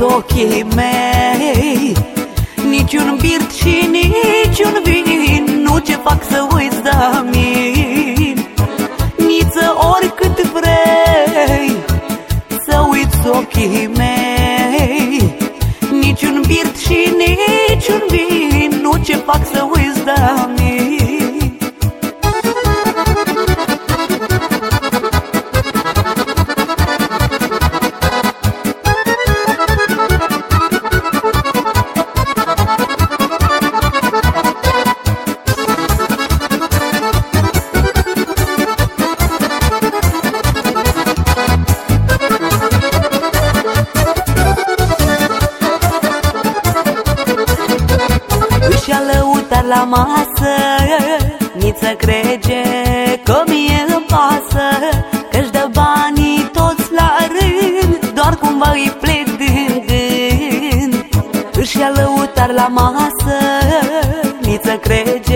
ochii mei. Niciun birt și niciun vin Nu ce fac să uiți de mine. Niță oricât vrei Să uiți ochii mei. Niciun birt și niciun vin Nu ce fac să uiți de mine ia lăutar la masă Niță crege că mie îmi pasă Că-și dă banii toți la rând Doar cumva îi plec din gând. Își ia lăutar la masă Niță crege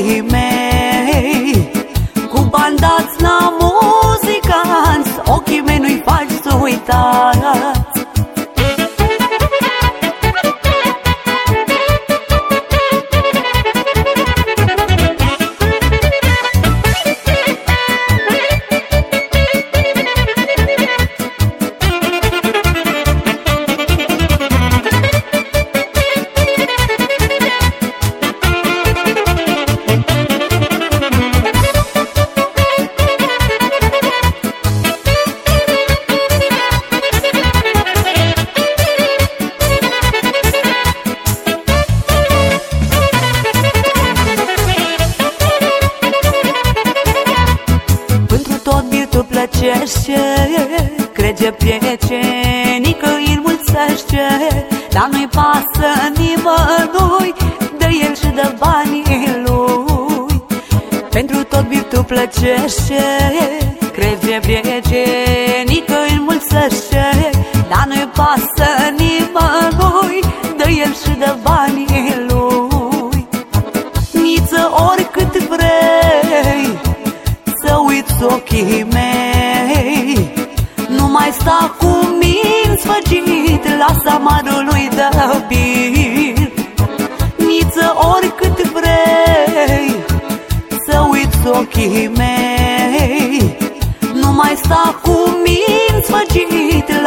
uiți ochii mei. Cu bandați la muzicanți Ochii mei nu-i faci să uitați birtul plăcește Crege prieteni că îi mulțește Dar nu-i pasă nimănui De el și de banii lui. Pentru tot birtul plăcește Crege prieteni că îi mulțește Dar nu-i pasă nimănui De el și de banii lui. Niță oricât vrei să uiți ochii mei Nu mai sta cu mine sfăgit La samarului de bir Niță oricât vrei Să uiți ochii mei. Nu mai sta cu mine sfăgit